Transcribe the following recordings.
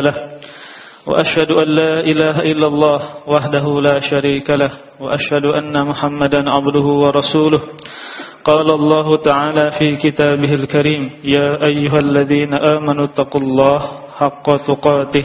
له. وأشهد أن لا إله إلا الله وحده لا شريك له. وأشهد أن محمدا عبده ورسوله. قال الله تعالى في كتابه الكريم يا أيها الذين آمنوا اتقوا الله حق تقاته.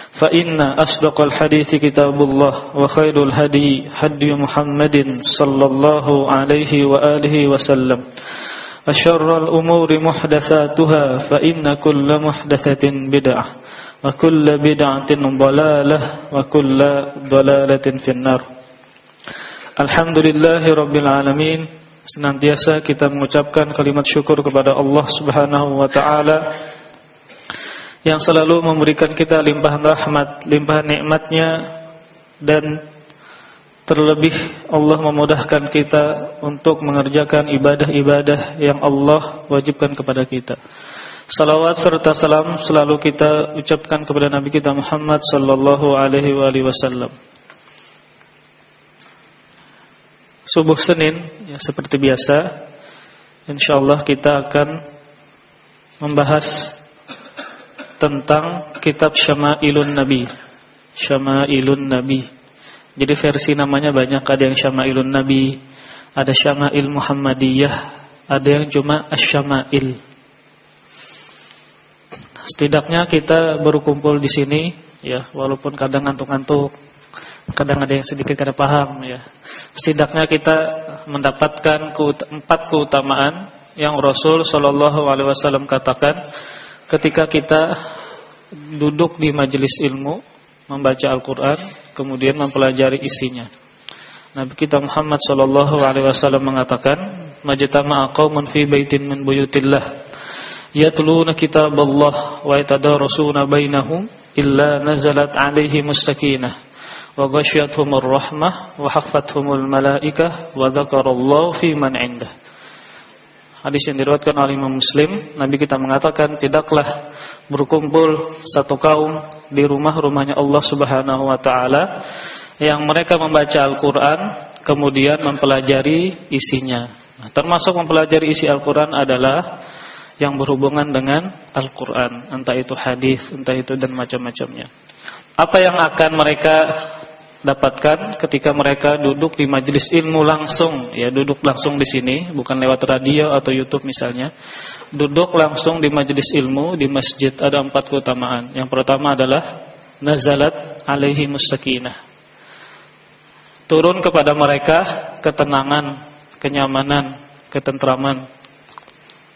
فإن أصدق الحديث كتاب الله وخير الهدي هدي محمد صلى الله عليه وآله وسلم أشر الأمور محدثاتها فإن كل محدثة بدعة وكل بدعة ضلالة وكل ضلالة في النار Alhamdulillahi Rabbil Alamin Senantiasa kita mengucapkan kalimat syukur kepada Allah Subhanahu Wa Ta'ala yang selalu memberikan kita limpahan rahmat, limpahan nikmatnya dan terlebih Allah memudahkan kita untuk mengerjakan ibadah-ibadah yang Allah wajibkan kepada kita. Salawat serta salam selalu kita ucapkan kepada Nabi kita Muhammad sallallahu alaihi wasallam. Subuh Senin ya seperti biasa insyaallah kita akan membahas tentang kitab Syama'ilun Nabi. Syama'ilun Nabi. Jadi versi namanya banyak, ada yang Syama'ilun Nabi, ada Syama'il Muhammadiyah, ada yang cuma Asy-Syama'il. Setidaknya kita berkumpul di sini ya, walaupun kadang ngantuk-ngantuk, kadang ada yang sedikit kada paham ya. Setidaknya kita mendapatkan empat keutamaan yang Rasul sallallahu alaihi wasallam katakan ketika kita duduk di majelis ilmu membaca Al-Qur'an kemudian mempelajari isinya. Nabi kita Muhammad sallallahu alaihi wasallam mengatakan, "Majtama'a qaumun fi baitin min buyutillah yatluna kitaballah wa yatadarasuna bainahum illa nazalat 'alaihimus sakinah wa ghasyiyatuhumur rahmah wa haffathumul malaikah wa dzakarallahu fi man 'indah." Hadis yang diriwayatkan oleh Imam Muslim, Nabi kita mengatakan tidaklah berkumpul satu kaum di rumah-rumahnya Allah Subhanahu wa taala yang mereka membaca Al-Qur'an kemudian mempelajari isinya. Nah, termasuk mempelajari isi Al-Qur'an adalah yang berhubungan dengan Al-Qur'an, entah itu hadis, entah itu dan macam-macamnya. Apa yang akan mereka dapatkan ketika mereka duduk di majelis ilmu langsung. Ya duduk langsung di sini bukan lewat radio atau YouTube misalnya. Duduk langsung di majelis ilmu di masjid ada empat keutamaan. Yang pertama adalah nazalat alaihi musakinah turun kepada mereka ketenangan kenyamanan ketentraman.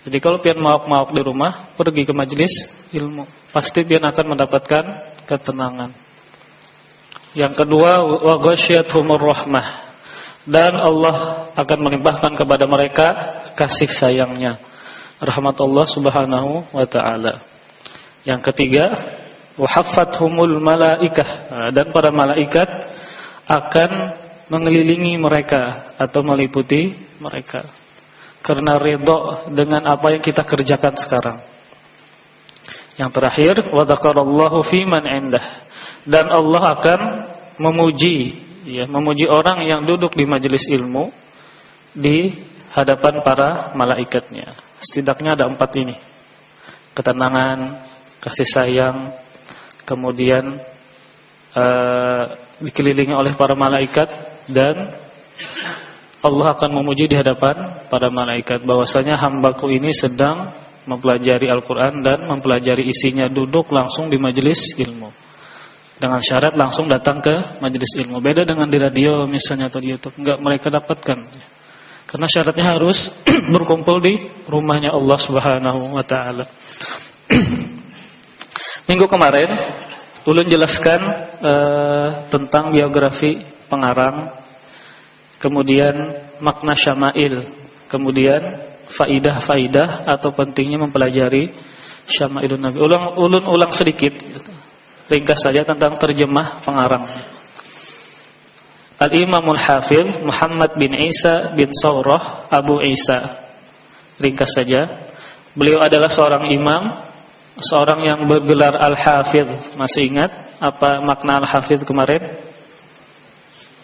Jadi kalau pian mauk-mauk di rumah pergi ke majelis ilmu pasti pian akan mendapatkan ketenangan yang kedua wa ghasyiyatuhumur rahmah. Dan Allah akan melimpahkan kepada mereka kasih sayangnya. Rahmat Allah Subhanahu wa taala. Yang ketiga, wa haffathumul malaikah. Nah, dan para malaikat akan mengelilingi mereka atau meliputi mereka karena ridho dengan apa yang kita kerjakan sekarang. Yang terakhir, wa dzakarallahu fi man indah dan Allah akan memuji ya memuji orang yang duduk di majelis ilmu di hadapan para malaikatnya. Setidaknya ada empat ini. Ketenangan kasih sayang kemudian uh, dikelilingi oleh para malaikat dan Allah akan memuji di hadapan para malaikat. Bahwasanya hambaku ini sedang mempelajari Al-Qur'an dan mempelajari isinya duduk langsung di majelis ilmu dengan syarat langsung datang ke majelis ilmu. Beda dengan di radio misalnya atau di YouTube, enggak mereka dapatkan. Karena syaratnya harus berkumpul di rumahnya Allah Subhanahu wa taala. Minggu kemarin ulun jelaskan uh, tentang biografi pengarang kemudian makna syama'il. Kemudian faidah-faidah atau pentingnya mempelajari syama'ilun Nabi. Ulang ulun ulang sedikit ringkas saja tentang terjemah pengarang. Al-Imamul Hafidh Muhammad bin Isa bin Saurah Abu Isa. Ringkas saja. Beliau adalah seorang imam, seorang yang bergelar Al-Hafidh. Masih ingat apa makna Al-Hafidh kemarin?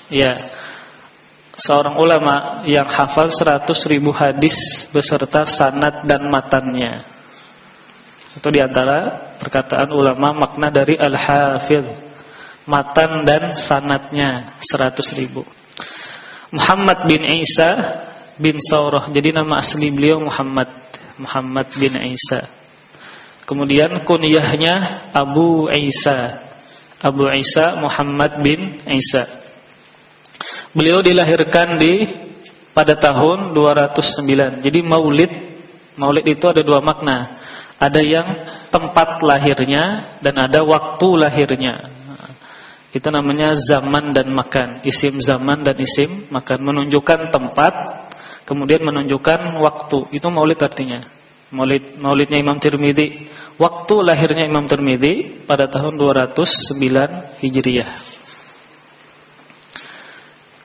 Ya. Seorang ulama yang hafal 100 ribu hadis beserta sanad dan matannya. Itu di antara perkataan ulama makna dari Al-Hafidh matan dan sanatnya 100 ribu. Muhammad bin Isa bin Saurah. Jadi nama asli beliau Muhammad Muhammad bin Isa. Kemudian kunyahnya Abu Isa. Abu Isa Muhammad bin Isa. Beliau dilahirkan di pada tahun 209. Jadi Maulid Maulid itu ada dua makna. Ada yang tempat lahirnya dan ada waktu lahirnya. Itu namanya zaman dan makan. Isim zaman dan isim makan menunjukkan tempat, kemudian menunjukkan waktu. Itu maulid artinya. Maulid maulidnya Imam Tirmizi. Waktu lahirnya Imam Tirmizi pada tahun 209 Hijriah.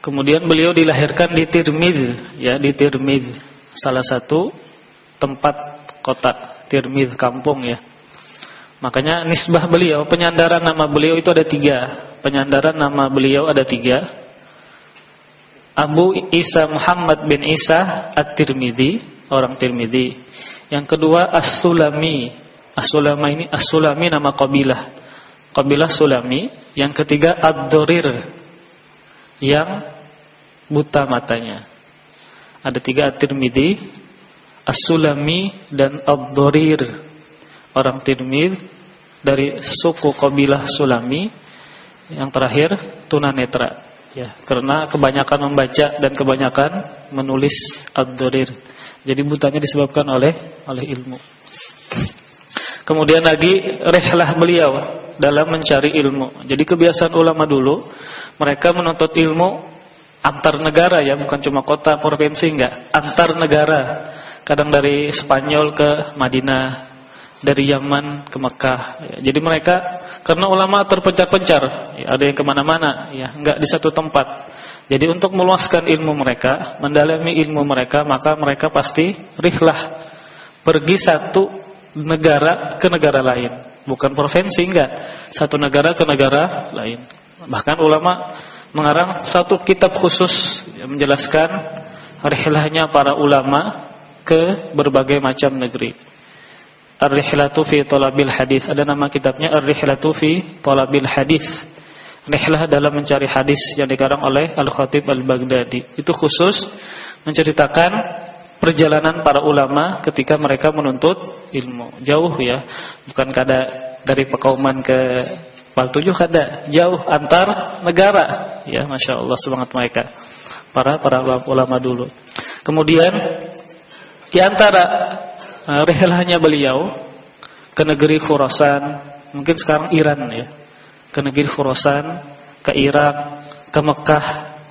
Kemudian beliau dilahirkan di Tirmidz, ya di Tirmidz, salah satu tempat kota Tirmidz kampung ya. Makanya nisbah beliau, penyandaran nama beliau itu ada tiga. Penyandaran nama beliau ada tiga. Abu Isa Muhammad bin Isa At-Tirmidzi, orang Tirmidzi. Yang kedua As-Sulami. As-Sulama ini As-Sulami nama kabilah. Kabilah Sulami. Yang ketiga Ad-Dorir. Yang buta matanya. Ada tiga At-Tirmidzi, As-Sulami dan Ad-Dorir orang Tirmidz dari suku kabilah Sulami. Yang terakhir tunanetra. Ya karena kebanyakan membaca dan kebanyakan menulis ad-durir. Jadi butanya disebabkan oleh oleh ilmu. Kemudian lagi rehlah beliau dalam mencari ilmu. Jadi kebiasaan ulama dulu mereka menuntut ilmu antar negara ya bukan cuma kota provinsi enggak. Antar negara kadang dari Spanyol ke Madinah dari Yaman ke Mekah. Ya, jadi mereka karena ulama terpencar-pencar, ya, ada yang ke mana-mana, ya, enggak di satu tempat. Jadi untuk meluaskan ilmu mereka, mendalami ilmu mereka, maka mereka pasti rihlah pergi satu negara ke negara lain, bukan provinsi enggak, satu negara ke negara lain. Bahkan ulama mengarang satu kitab khusus yang menjelaskan rihlahnya para ulama ke berbagai macam negeri. Ar-Rihlatu fi Talabil Hadis. Ada nama kitabnya Ar-Rihlatu fi Talabil Hadis. Rihlah dalam mencari hadis yang dikarang oleh Al-Khatib Al-Baghdadi. Itu khusus menceritakan perjalanan para ulama ketika mereka menuntut ilmu. Jauh ya, bukan kada dari Pekauman ke Paltujuh kada, jauh antar negara. Ya, Masya Allah semangat mereka. Para para ulama dulu. Kemudian di antara uh, rihlahnya beliau ke negeri Khurasan, mungkin sekarang Iran ya. Ke negeri Khurasan, ke Irak, ke Mekah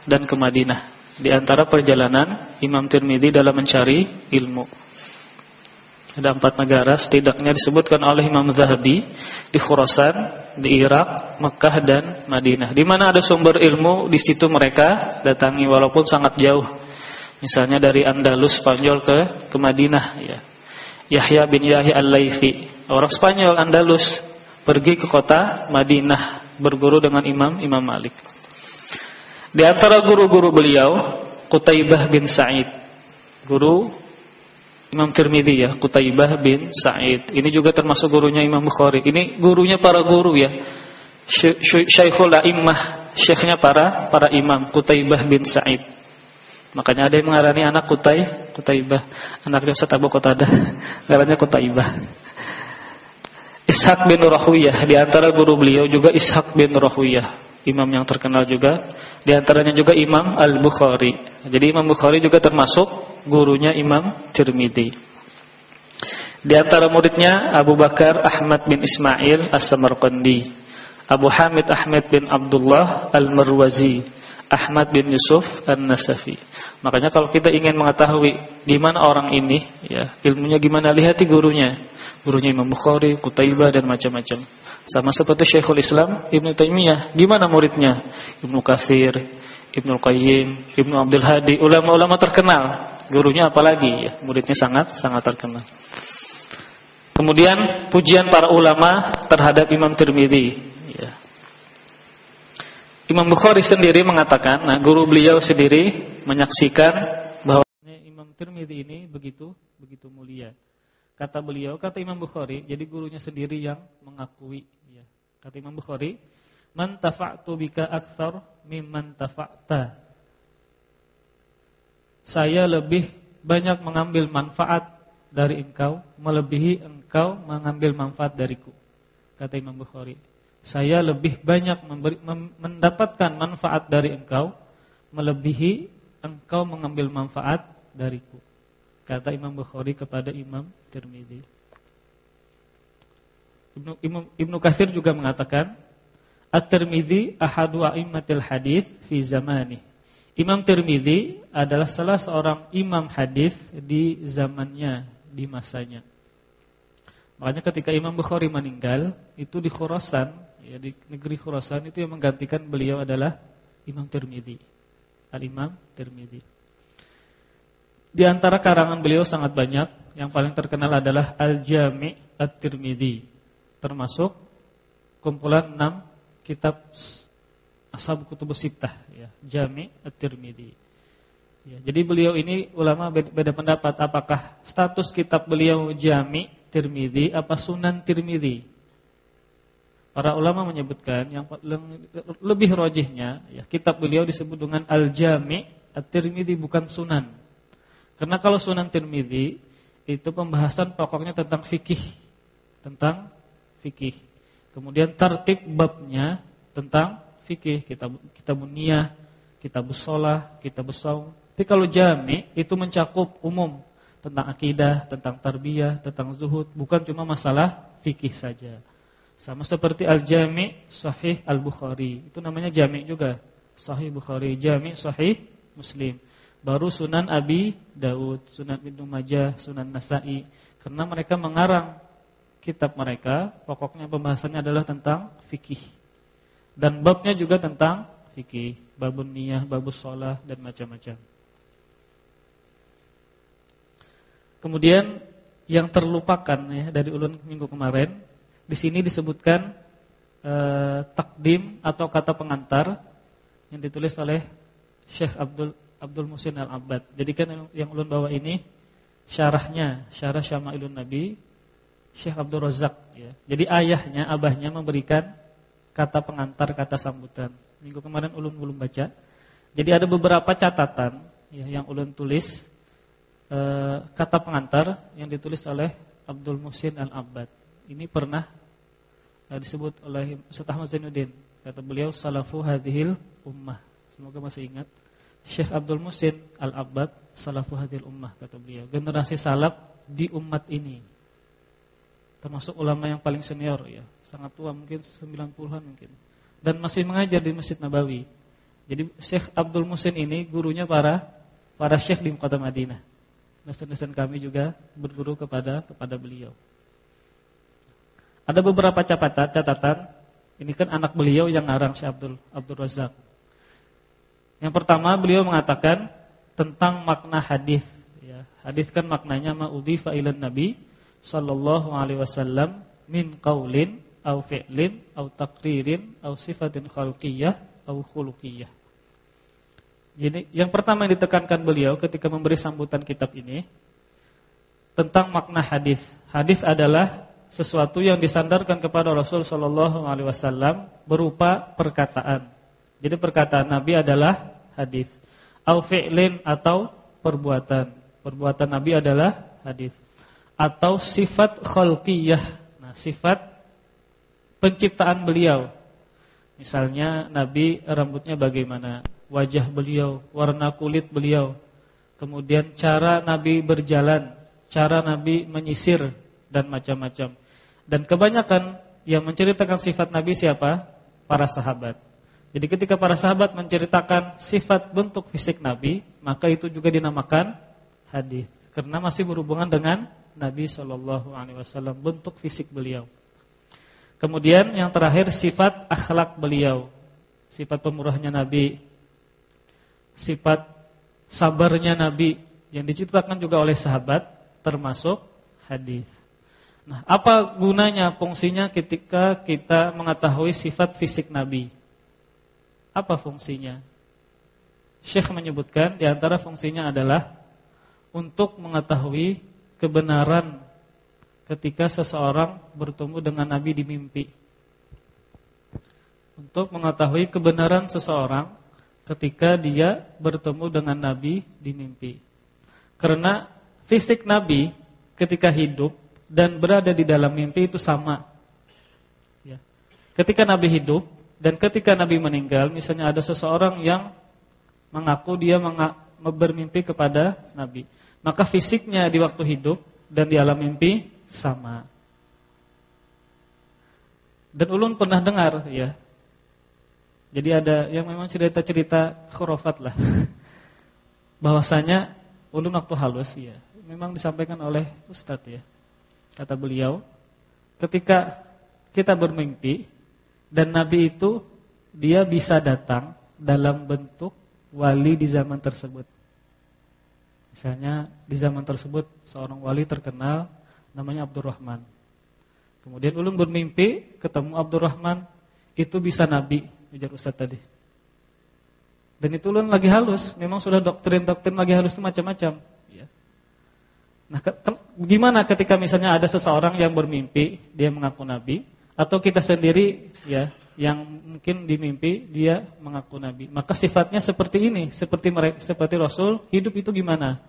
dan ke Madinah. Di antara perjalanan Imam Tirmidzi dalam mencari ilmu. Ada empat negara setidaknya disebutkan oleh Imam Zahabi di Khurasan, di Irak, Mekah dan Madinah. Di mana ada sumber ilmu, di situ mereka datangi walaupun sangat jauh. Misalnya dari Andalus Spanyol ke ke Madinah ya. Yahya bin Yahya Al-Laitsi, orang Spanyol Andalus, pergi ke kota Madinah berguru dengan Imam Imam Malik. Di antara guru-guru beliau, Qutaibah bin Sa'id, guru Imam Tirmidzi ya, Qutaibah bin Sa'id. Ini juga termasuk gurunya Imam Bukhari. Ini gurunya para guru ya. Syekhul A'immah, syekhnya para para imam Qutaibah bin Sa'id. Makanya ada yang mengarani anak Kutai, Kutaibah. Anaknya Ustaz Abu Qatadah, ngarannya Kutaibah. Ishaq bin Rahwiyah di antara guru beliau juga Ishaq bin Rahwiyah, imam yang terkenal juga. Di antaranya juga Imam Al-Bukhari. Jadi Imam Bukhari juga termasuk gurunya Imam Tirmidzi. Di antara muridnya Abu Bakar Ahmad bin Ismail As-Samarqandi, Abu Hamid Ahmad bin Abdullah Al-Marwazi, Ahmad bin Yusuf An-Nasafi. Makanya kalau kita ingin mengetahui di mana orang ini, ya, ilmunya gimana, lihati gurunya. Gurunya Imam Bukhari, Qutaibah dan macam-macam. Sama seperti Syekhul Islam Ibnu Taimiyah, gimana muridnya? Ibnu Katsir, Ibnu Qayyim, Ibnu Abdul Hadi, ulama-ulama terkenal. Gurunya apalagi ya, muridnya sangat sangat terkenal. Kemudian pujian para ulama terhadap Imam Tirmidzi. Imam Bukhari sendiri mengatakan, nah guru beliau sendiri menyaksikan bahwa Imam Tirmidzi ini begitu begitu mulia. Kata beliau, kata Imam Bukhari, jadi gurunya sendiri yang mengakui ya. Kata Imam Bukhari, "Man tafa'tu bika aktsar mimman tafa'ta." Saya lebih banyak mengambil manfaat dari engkau melebihi engkau mengambil manfaat dariku. Kata Imam Bukhari saya lebih banyak memberi, mendapatkan manfaat dari engkau melebihi engkau mengambil manfaat dariku. Kata Imam Bukhari kepada Imam Tirmidzi. Ibnu Ibnu Katsir juga mengatakan At-Tirmidzi ahadu a'immatil hadis fi zamani. Imam Tirmidzi adalah salah seorang imam hadis di zamannya, di masanya. Makanya ketika Imam Bukhari meninggal, itu di Khurasan ya di negeri Khurasan itu yang menggantikan beliau adalah Imam Tirmizi. Al-Imam Tirmizi. Di antara karangan beliau sangat banyak, yang paling terkenal adalah Al-Jami' At-Tirmizi, termasuk kumpulan 6 kitab Ashab Kutubus Sittah ya, Jami' At-Tirmizi. Ya, jadi beliau ini ulama beda, beda pendapat apakah status kitab beliau Jami' Tirmizi apa Sunan Tirmizi. Para ulama menyebutkan yang lebih rojihnya ya, kitab beliau disebut dengan Al-Jami' At-Tirmidzi bukan Sunan. Karena kalau Sunan Tirmidzi itu pembahasan pokoknya tentang fikih, tentang fikih. Kemudian tertib babnya tentang fikih, kitab kitab niyah, kitab shalah, kitab shaum. Tapi kalau jami itu mencakup umum tentang akidah, tentang tarbiyah, tentang zuhud, bukan cuma masalah fikih saja. Sama seperti Al-Jami' Sahih Al-Bukhari. Itu namanya Jami' juga. Sahih Bukhari, Jami' Sahih Muslim. Baru Sunan Abi Daud, Sunan Ibnu Majah, Sunan Nasa'i. Karena mereka mengarang kitab mereka, pokoknya pembahasannya adalah tentang fikih. Dan babnya juga tentang fikih, babun niyah, babus sholah dan macam-macam. Kemudian yang terlupakan ya dari ulun minggu kemarin di sini disebutkan eh, takdim atau kata pengantar yang ditulis oleh Syekh Abdul Abdul Musin Al-Abbad. Jadi kan yang, ulun bawa ini syarahnya, syarah Syama'ilun Nabi Syekh Abdul Razak ya. Jadi ayahnya, abahnya memberikan kata pengantar, kata sambutan. Minggu kemarin ulun belum baca. Jadi ada beberapa catatan ya, yang ulun tulis eh, kata pengantar yang ditulis oleh Abdul Musin Al-Abbad ini pernah uh, disebut oleh Ustaz Ahmad Zainuddin. Kata beliau salafu hadhil ummah. Semoga masih ingat. Syekh Abdul Musin Al-Abbad salafu hadhil ummah kata beliau. Generasi salaf di umat ini. Termasuk ulama yang paling senior ya. Sangat tua mungkin 90-an mungkin. Dan masih mengajar di Masjid Nabawi. Jadi Syekh Abdul Musin ini gurunya para para syekh di kota Madinah. Dosen-dosen kami juga berguru kepada kepada beliau. Ada beberapa catatan, catatan. Ini kan anak beliau yang ngarang Syekh Abdul Abdul Razak. Yang pertama beliau mengatakan tentang makna hadis. Ya, hadis kan maknanya ma'udhifa ilan Nabi sallallahu alaihi wasallam min qaulin au fi'lin au taqririn au sifatin khalqiyah au khuluqiyah. Jadi yang pertama yang ditekankan beliau ketika memberi sambutan kitab ini tentang makna hadis. Hadis adalah sesuatu yang disandarkan kepada Rasul Shallallahu Alaihi Wasallam berupa perkataan. Jadi perkataan Nabi adalah hadis. Au fi'lin atau perbuatan. Perbuatan Nabi adalah hadis. Atau sifat khalqiyah. Nah, sifat penciptaan beliau. Misalnya Nabi rambutnya bagaimana, wajah beliau, warna kulit beliau, kemudian cara Nabi berjalan, cara Nabi menyisir dan macam-macam. Dan kebanyakan yang menceritakan sifat Nabi siapa? Para sahabat. Jadi ketika para sahabat menceritakan sifat bentuk fisik Nabi, maka itu juga dinamakan hadis karena masih berhubungan dengan Nabi Shallallahu alaihi wasallam bentuk fisik beliau. Kemudian yang terakhir sifat akhlak beliau. Sifat pemurahnya Nabi. Sifat sabarnya Nabi yang diceritakan juga oleh sahabat termasuk hadis. Nah, apa gunanya fungsinya ketika kita mengetahui sifat fisik Nabi? Apa fungsinya? Syekh menyebutkan di antara fungsinya adalah untuk mengetahui kebenaran ketika seseorang bertemu dengan Nabi di mimpi. Untuk mengetahui kebenaran seseorang ketika dia bertemu dengan Nabi di mimpi. Karena fisik Nabi ketika hidup dan berada di dalam mimpi itu sama. Ya. Ketika Nabi hidup dan ketika Nabi meninggal, misalnya ada seseorang yang mengaku dia bermimpi kepada Nabi maka fisiknya di waktu hidup dan di alam mimpi sama. Dan ulun pernah dengar ya. Jadi ada yang memang cerita-cerita khurafat lah. Bahwasanya ulun waktu halus ya, memang disampaikan oleh ustadz ya. Kata beliau, ketika kita bermimpi dan nabi itu dia bisa datang dalam bentuk wali di zaman tersebut. Misalnya di zaman tersebut seorang wali terkenal namanya Abdurrahman. Kemudian ulun bermimpi ketemu Abdurrahman itu bisa nabi, ujar Ustaz tadi. Dan itu ulun lagi halus, memang sudah doktrin-doktrin lagi halus itu macam-macam. Nah, gimana ketika misalnya ada seseorang yang bermimpi dia mengaku nabi, atau kita sendiri ya yang mungkin di mimpi dia mengaku nabi. Maka sifatnya seperti ini, seperti seperti Rasul, hidup itu gimana?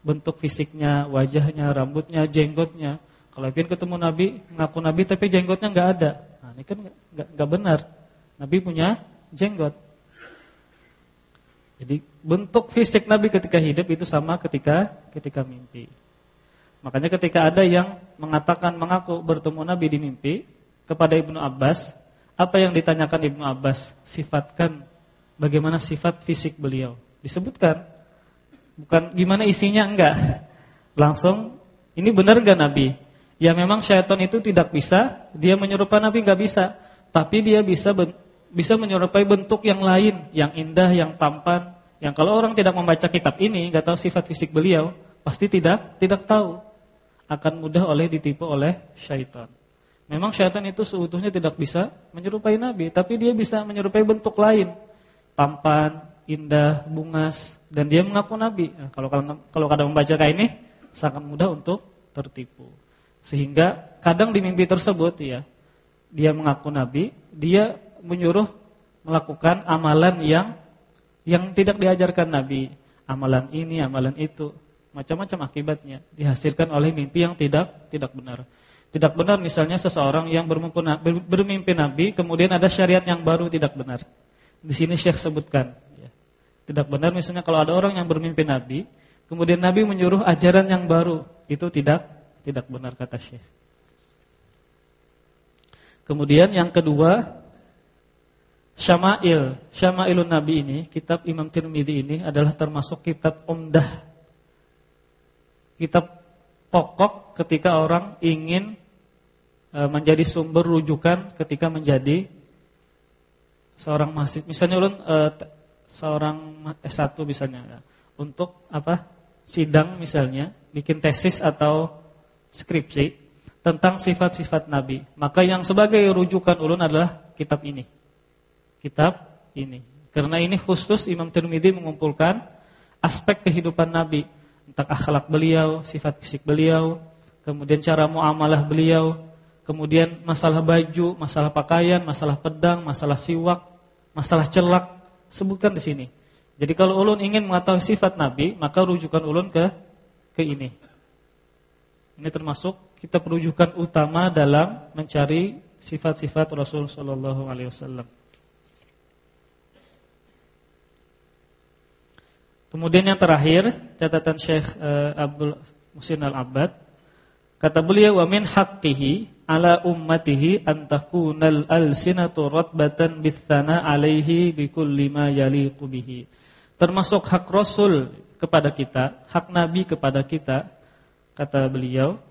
Bentuk fisiknya, wajahnya, rambutnya, jenggotnya. Kalau ingin ketemu nabi, mengaku nabi tapi jenggotnya nggak ada. Nah, ini kan nggak benar. Nabi punya jenggot. Jadi bentuk fisik Nabi ketika hidup itu sama ketika ketika mimpi. Makanya ketika ada yang mengatakan mengaku bertemu Nabi di mimpi kepada Ibnu Abbas, apa yang ditanyakan Ibnu Abbas? Sifatkan bagaimana sifat fisik beliau. Disebutkan. Bukan gimana isinya enggak. Langsung ini benar enggak Nabi? Ya memang syaitan itu tidak bisa, dia menyerupai Nabi enggak bisa, tapi dia bisa bisa menyerupai bentuk yang lain, yang indah, yang tampan, yang kalau orang tidak membaca kitab ini, enggak tahu sifat fisik beliau, pasti tidak tidak tahu. Akan mudah oleh ditipu oleh syaitan. Memang syaitan itu seutuhnya tidak bisa menyerupai Nabi, tapi dia bisa menyerupai bentuk lain. Tampan, indah, bungas, dan dia mengaku Nabi. Nah, kalau kalau kadang membaca kayak ini, sangat mudah untuk tertipu. Sehingga kadang di mimpi tersebut ya, dia mengaku Nabi, dia menyuruh melakukan amalan yang yang tidak diajarkan Nabi. Amalan ini, amalan itu, macam-macam akibatnya dihasilkan oleh mimpi yang tidak tidak benar. Tidak benar misalnya seseorang yang bermimpi Nabi kemudian ada syariat yang baru tidak benar. Di sini Syekh sebutkan. Ya. Tidak benar misalnya kalau ada orang yang bermimpi Nabi kemudian Nabi menyuruh ajaran yang baru itu tidak tidak benar kata Syekh. Kemudian yang kedua Syama'il, Syama'ilun Nabi ini, kitab Imam Tirmidzi ini adalah termasuk kitab umdah. Kitab pokok ketika orang ingin e, menjadi sumber rujukan ketika menjadi seorang mahasiswa. Misalnya ulun e, seorang S1 misalnya ya, untuk apa? sidang misalnya, bikin tesis atau skripsi tentang sifat-sifat Nabi. Maka yang sebagai rujukan ulun adalah kitab ini. Kitab ini. Karena ini khusus Imam Tirmidzi mengumpulkan aspek kehidupan Nabi tentang akhlak beliau, sifat fisik beliau, kemudian cara muamalah beliau, kemudian masalah baju, masalah pakaian, masalah pedang, masalah siwak, masalah celak, sebutkan di sini. Jadi kalau ulun ingin mengetahui sifat Nabi, maka rujukan ulun ke ke ini. Ini termasuk kita perujukan utama dalam mencari sifat-sifat Rasul sallallahu alaihi wasallam. Kemudian yang terakhir, catatan Syekh uh, Abdul Musin Al-Abbad, kata beliau wa min haqqihi ala ummatihi an takunal alsinatu ratbatan bithana alaihi bikulli ma yaliqu bihi. Termasuk hak Rasul kepada kita, hak Nabi kepada kita, kata beliau,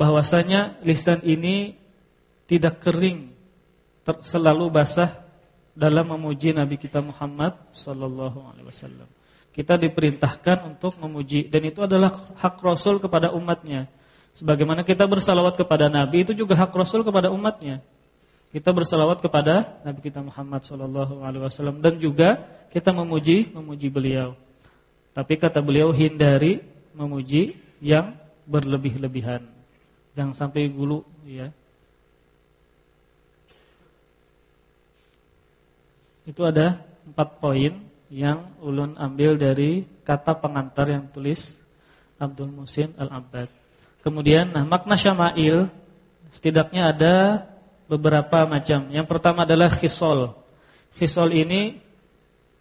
bahwasanya lisan ini tidak kering, selalu basah dalam memuji Nabi kita Muhammad sallallahu alaihi wasallam. Kita diperintahkan untuk memuji dan itu adalah hak Rasul kepada umatnya. Sebagaimana kita bersalawat kepada Nabi itu juga hak Rasul kepada umatnya. Kita bersalawat kepada Nabi kita Muhammad Shallallahu Alaihi Wasallam dan juga kita memuji memuji beliau. Tapi kata beliau hindari memuji yang berlebih-lebihan. Jangan sampai gulu ya. Itu ada empat poin yang ulun ambil dari kata pengantar yang tulis Abdul Musin Al-Abbad. Kemudian nah makna syama'il setidaknya ada beberapa macam. Yang pertama adalah khisol. Khisol ini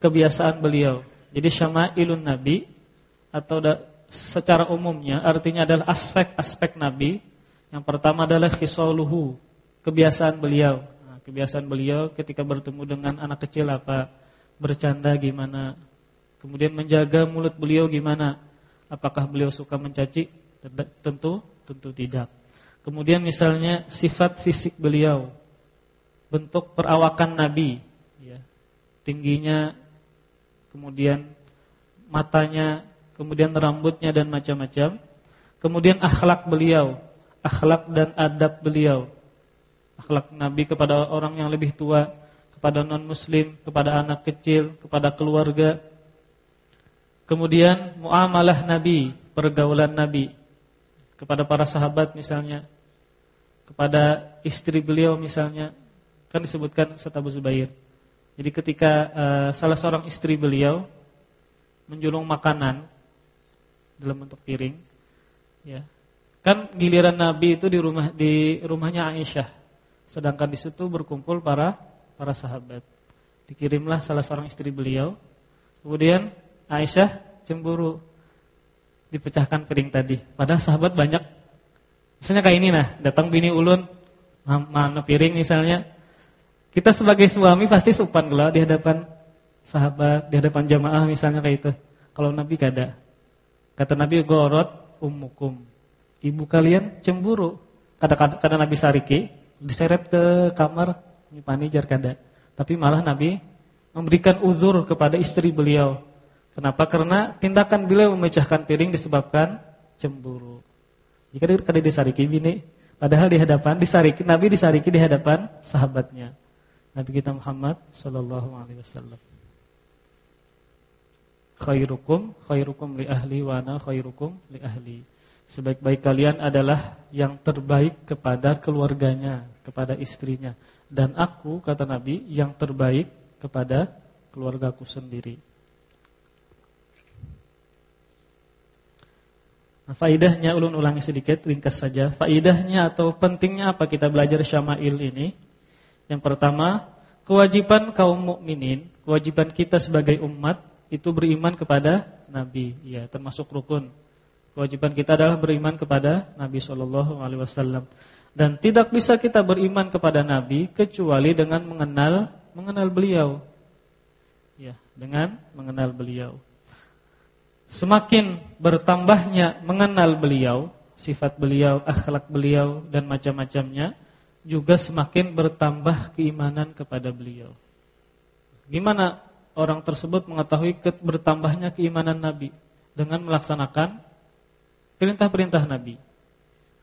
kebiasaan beliau. Jadi syama'ilun nabi atau secara umumnya artinya adalah aspek-aspek nabi. Yang pertama adalah khisoluhu, kebiasaan beliau. Nah, kebiasaan beliau ketika bertemu dengan anak kecil apa? Bercanda gimana? Kemudian menjaga mulut beliau gimana? Apakah beliau suka mencaci? Tentu tentu tidak. Kemudian misalnya sifat fisik beliau, bentuk perawakan Nabi, ya, tingginya, kemudian matanya, kemudian rambutnya dan macam-macam. Kemudian akhlak beliau, akhlak dan adab beliau, akhlak Nabi kepada orang yang lebih tua, kepada non Muslim, kepada anak kecil, kepada keluarga. Kemudian muamalah Nabi, pergaulan Nabi kepada para sahabat misalnya, kepada istri beliau misalnya, kan disebutkan Ustaz Abu Zubair. Jadi ketika uh, salah seorang istri beliau menjulung makanan dalam bentuk piring, ya. Kan giliran Nabi itu di rumah di rumahnya Aisyah. Sedangkan di situ berkumpul para para sahabat. Dikirimlah salah seorang istri beliau. Kemudian Aisyah cemburu dipecahkan piring tadi. Padahal sahabat banyak. Misalnya kayak ini nah, datang bini ulun mana piring misalnya. Kita sebagai suami pasti supan gelah di hadapan sahabat, di hadapan jamaah misalnya kayak itu. Kalau Nabi kada. Kata Nabi gorot ummukum. Ibu kalian cemburu. Kata kata Nabi Sariki diseret ke kamar nyipani jar kada. Tapi malah Nabi memberikan uzur kepada istri beliau Kenapa? Karena tindakan beliau memecahkan piring disebabkan cemburu. Jika kada disariki bini, padahal di hadapan disariki Nabi disariki di hadapan sahabatnya. Nabi kita Muhammad sallallahu alaihi wasallam. Khairukum khairukum li ahli wa ana khairukum li ahli. Sebaik-baik kalian adalah yang terbaik kepada keluarganya, kepada istrinya. Dan aku kata Nabi yang terbaik kepada keluargaku sendiri. Nah, faidahnya ulun ulangi sedikit ringkas saja. Faidahnya atau pentingnya apa kita belajar syama'il ini? Yang pertama, kewajiban kaum mukminin, kewajiban kita sebagai umat itu beriman kepada nabi, ya, termasuk rukun. Kewajiban kita adalah beriman kepada Nabi sallallahu alaihi wasallam. Dan tidak bisa kita beriman kepada nabi kecuali dengan mengenal mengenal beliau. Ya, dengan mengenal beliau. Semakin bertambahnya mengenal beliau, sifat beliau, akhlak beliau dan macam-macamnya, juga semakin bertambah keimanan kepada beliau. Gimana orang tersebut mengetahui bertambahnya keimanan Nabi dengan melaksanakan perintah-perintah Nabi.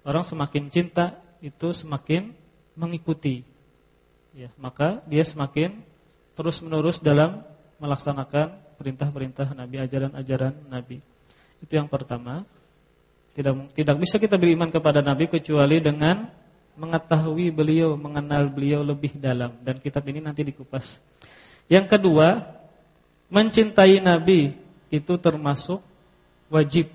Orang semakin cinta itu semakin mengikuti. Ya, maka dia semakin terus-menerus dalam melaksanakan perintah-perintah Nabi, ajaran-ajaran Nabi. Itu yang pertama. Tidak tidak bisa kita beriman kepada Nabi kecuali dengan mengetahui beliau, mengenal beliau lebih dalam dan kitab ini nanti dikupas. Yang kedua, mencintai Nabi itu termasuk wajib.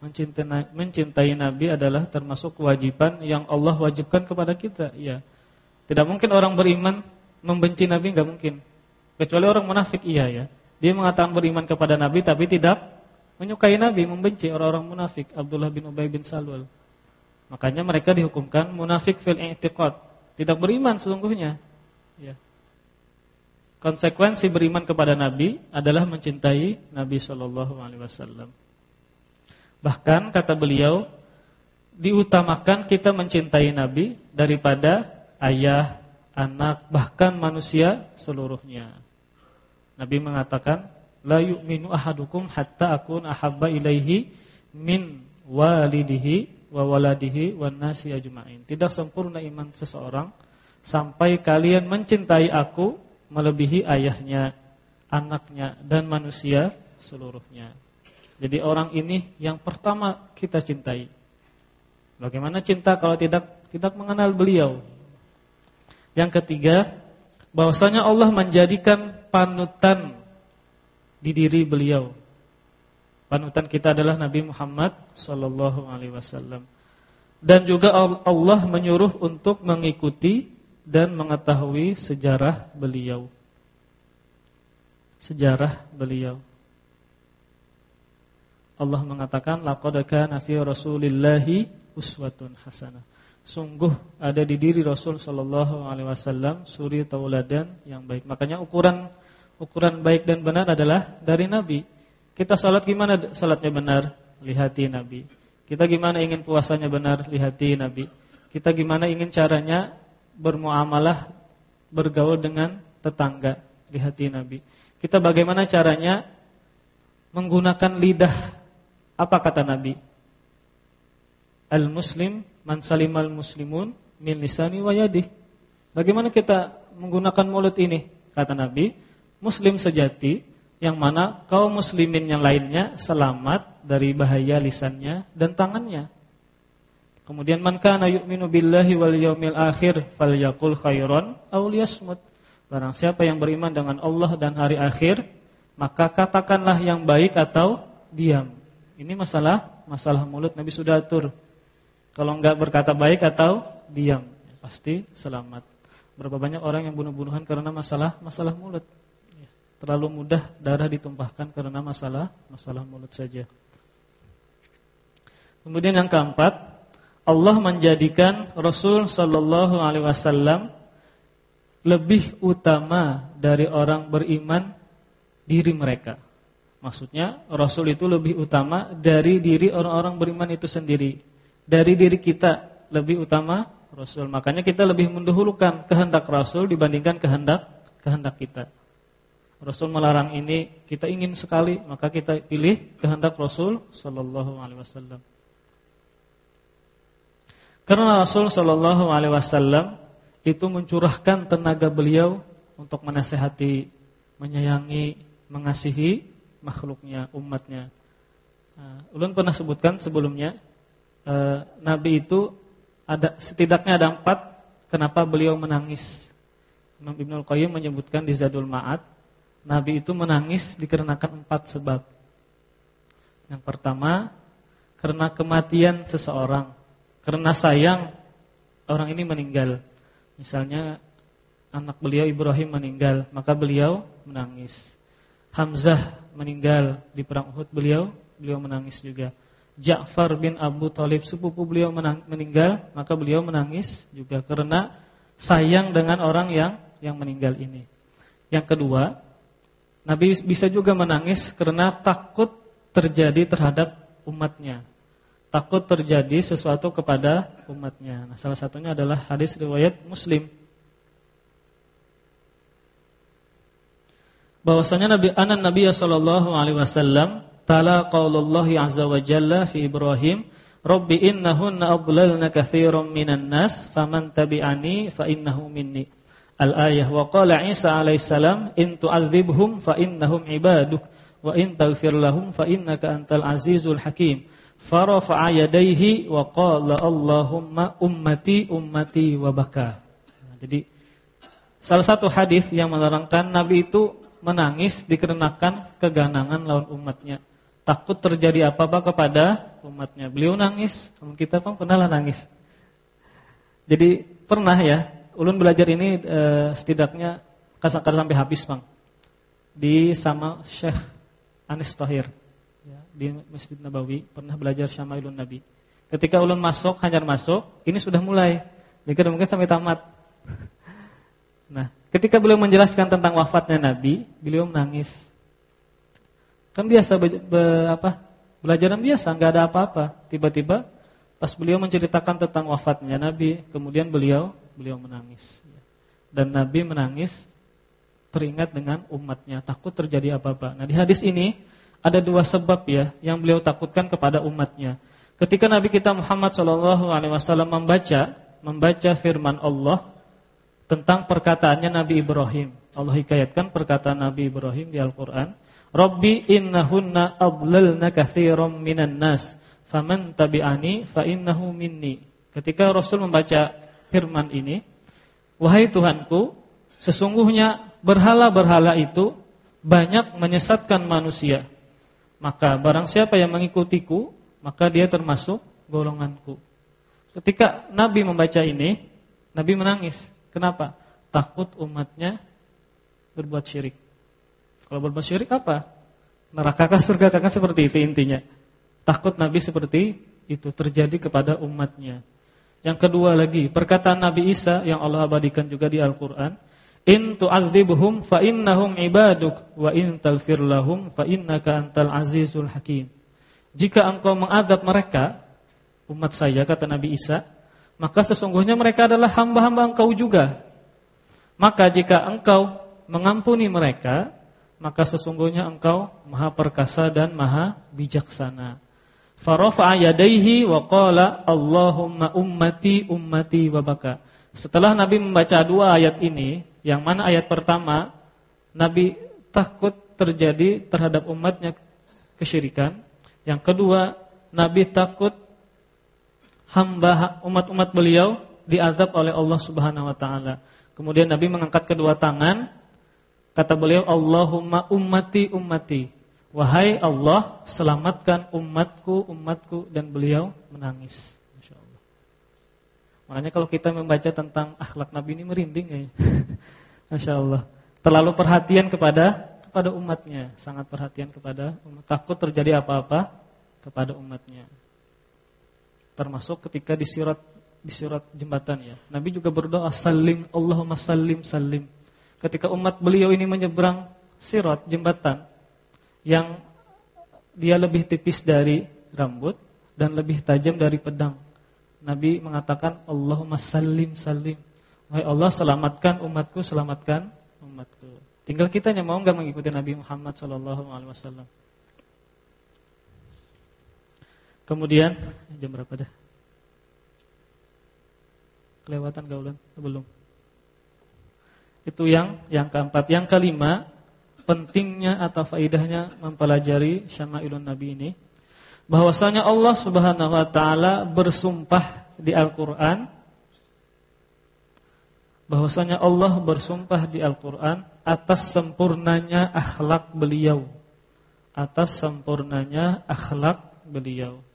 Mencintai mencintai Nabi adalah termasuk kewajiban yang Allah wajibkan kepada kita, ya. Tidak mungkin orang beriman membenci Nabi enggak mungkin. Kecuali orang munafik iya ya. Dia mengatakan beriman kepada Nabi tapi tidak menyukai Nabi, membenci orang-orang munafik. Abdullah bin Ubay bin Salul. Makanya mereka dihukumkan munafik fil i'tiqad, tidak beriman sesungguhnya. Ya. Konsekuensi beriman kepada Nabi adalah mencintai Nabi Shallallahu Alaihi Wasallam. Bahkan kata beliau, diutamakan kita mencintai Nabi daripada ayah, anak, bahkan manusia seluruhnya. Nabi mengatakan, la yu'minu ahadukum hatta akun ahabba ilaihi min walidihi wa waladihi wan nasi ajma'in. Tidak sempurna iman seseorang sampai kalian mencintai aku melebihi ayahnya, anaknya dan manusia seluruhnya. Jadi orang ini yang pertama kita cintai. Bagaimana cinta kalau tidak tidak mengenal beliau? Yang ketiga, bahwasanya Allah menjadikan panutan di diri beliau. Panutan kita adalah Nabi Muhammad sallallahu alaihi wasallam. Dan juga Allah menyuruh untuk mengikuti dan mengetahui sejarah beliau. Sejarah beliau. Allah mengatakan laqad kana fi Rasulillahi uswatun hasanah. Sungguh ada di diri Rasul sallallahu alaihi wasallam suri tauladan yang baik. Makanya ukuran ukuran baik dan benar adalah dari Nabi. Kita salat gimana salatnya benar? Lihati Nabi. Kita gimana ingin puasanya benar? Lihati Nabi. Kita gimana ingin caranya bermuamalah bergaul dengan tetangga di hati Nabi. Kita bagaimana caranya menggunakan lidah? Apa kata Nabi? Al-muslim man salimal muslimun min lisani wa yadih. Bagaimana kita menggunakan mulut ini? Kata Nabi, muslim sejati yang mana kaum muslimin yang lainnya selamat dari bahaya lisannya dan tangannya. Kemudian man kana yu'minu billahi wal yaumil akhir falyaqul khairan aw liyasmut. Barang siapa yang beriman dengan Allah dan hari akhir, maka katakanlah yang baik atau diam. Ini masalah masalah mulut Nabi sudah atur. Kalau enggak berkata baik atau diam, pasti selamat. Berapa banyak orang yang bunuh-bunuhan karena masalah masalah mulut. Ya, terlalu mudah darah ditumpahkan karena masalah masalah mulut saja. Kemudian yang keempat, Allah menjadikan Rasul sallallahu alaihi wasallam lebih utama dari orang beriman diri mereka. Maksudnya Rasul itu lebih utama dari diri orang-orang beriman itu sendiri. Dari diri kita lebih utama Rasul. Makanya kita lebih mendahulukan kehendak Rasul dibandingkan kehendak kehendak kita. Rasul melarang ini, kita ingin sekali, maka kita pilih kehendak Rasul sallallahu alaihi wasallam. Karena Rasul Shallallahu Alaihi Wasallam itu mencurahkan tenaga beliau untuk menasehati, menyayangi, mengasihi makhluknya, umatnya. Uh, Ulun pernah sebutkan sebelumnya, uh, Nabi itu ada setidaknya ada empat kenapa beliau menangis. Imam Ibnul Qayyim menyebutkan di Zadul Ma'ad, Nabi itu menangis dikarenakan empat sebab. Yang pertama, karena kematian seseorang karena sayang orang ini meninggal. Misalnya anak beliau Ibrahim meninggal, maka beliau menangis. Hamzah meninggal di perang Uhud, beliau beliau menangis juga. Ja'far bin Abu Talib sepupu beliau meninggal, maka beliau menangis juga karena sayang dengan orang yang yang meninggal ini. Yang kedua, Nabi bisa juga menangis karena takut terjadi terhadap umatnya takut terjadi sesuatu kepada umatnya. Nah, salah satunya adalah hadis riwayat Muslim. Bahwasanya Nabi anan Nabi sallallahu alaihi wasallam tala qaulullah azza wa jalla fi Ibrahim, "Rabbi innahunna adlalna katsiran minan nas, faman tabi'ani fa innahu minni." Al-ayah wa qala Isa alaihi salam, "In tu'adzibhum fa innahum ibaduk wa in taghfir lahum fa innaka antal azizul hakim." farafa'a yadayhi wa qala Allahumma ummati ummati wa baka. Jadi salah satu hadis yang menerangkan Nabi itu menangis dikarenakan keganangan lawan umatnya. Takut terjadi apa-apa kepada umatnya. Beliau nangis, kita pun pernah nangis. Jadi pernah ya, ulun belajar ini e, setidaknya kasar sampai habis, Bang. Di sama Syekh Anis Tahir ya, di Masjid Nabawi pernah belajar Syama'ilun Nabi. Ketika ulun masuk, hanyar masuk, ini sudah mulai. Jika mungkin sampai tamat. Nah, ketika beliau menjelaskan tentang wafatnya Nabi, beliau menangis. Kan biasa be, be, apa? Belajaran biasa, nggak ada apa-apa. Tiba-tiba pas beliau menceritakan tentang wafatnya Nabi, kemudian beliau beliau menangis. Dan Nabi menangis teringat dengan umatnya, takut terjadi apa-apa. Nah, di hadis ini ada dua sebab ya yang beliau takutkan kepada umatnya. Ketika Nabi kita Muhammad wasallam membaca membaca firman Allah tentang perkataannya Nabi Ibrahim. Allah hikayatkan perkataan Nabi Ibrahim di Al-Qur'an, "Rabbi innahunna adlalna katsiran minan nas, faman tabi'ani fa innahu minni." Ketika Rasul membaca firman ini, "Wahai Tuhanku, sesungguhnya berhala-berhala itu banyak menyesatkan manusia. Maka barang siapa yang mengikutiku, maka dia termasuk golonganku. Ketika Nabi membaca ini, Nabi menangis. Kenapa? Takut umatnya berbuat syirik. Kalau berbuat syirik apa? Neraka kah surga kah seperti itu intinya. Takut Nabi seperti itu terjadi kepada umatnya. Yang kedua lagi, perkataan Nabi Isa yang Allah abadikan juga di Al-Qur'an, "In tu'adzibhum fa innahum ibaduk wa in taghfir lahum fa innaka antal azizul hakim." Jika engkau mengadab mereka, umat saya kata Nabi Isa, maka sesungguhnya mereka adalah hamba-hamba engkau juga. Maka jika engkau mengampuni mereka, maka sesungguhnya engkau maha perkasa dan maha bijaksana. Farafa'a yadayhi wa qala Allahumma ummati ummati wa baka. Setelah Nabi membaca dua ayat ini, yang mana ayat pertama Nabi takut terjadi terhadap umatnya kesyirikan, yang kedua, Nabi takut hamba umat-umat beliau diazab oleh Allah Subhanahu wa taala. Kemudian Nabi mengangkat kedua tangan, kata beliau, "Allahumma ummati ummati." Wahai Allah, selamatkan umatku, umatku dan beliau menangis. Masyaallah. Makanya kalau kita membaca tentang akhlak Nabi ini merinding ya. Masya Allah. Terlalu perhatian kepada kepada umatnya, sangat perhatian kepada umat. Takut terjadi apa-apa kepada umatnya. Termasuk ketika disirat disirat jembatan ya. Nabi juga berdoa salim Allahumma salim salim. Ketika umat beliau ini menyeberang sirat jembatan yang dia lebih tipis dari rambut dan lebih tajam dari pedang. Nabi mengatakan Allahumma salim salim. Wahai Allah selamatkan umatku, selamatkan umatku. Tinggal kita yang mau nggak mengikuti Nabi Muhammad sallallahu alaihi wasallam. Kemudian jam berapa dah? Kelewatan gaulan belum? Itu yang yang keempat. Yang kelima, pentingnya atau faidahnya mempelajari syama'ilun Nabi ini bahwasanya Allah Subhanahu wa taala bersumpah di Al-Qur'an bahwasanya Allah bersumpah di Al-Qur'an atas sempurnanya akhlak beliau. Atas sempurnanya akhlak beliau.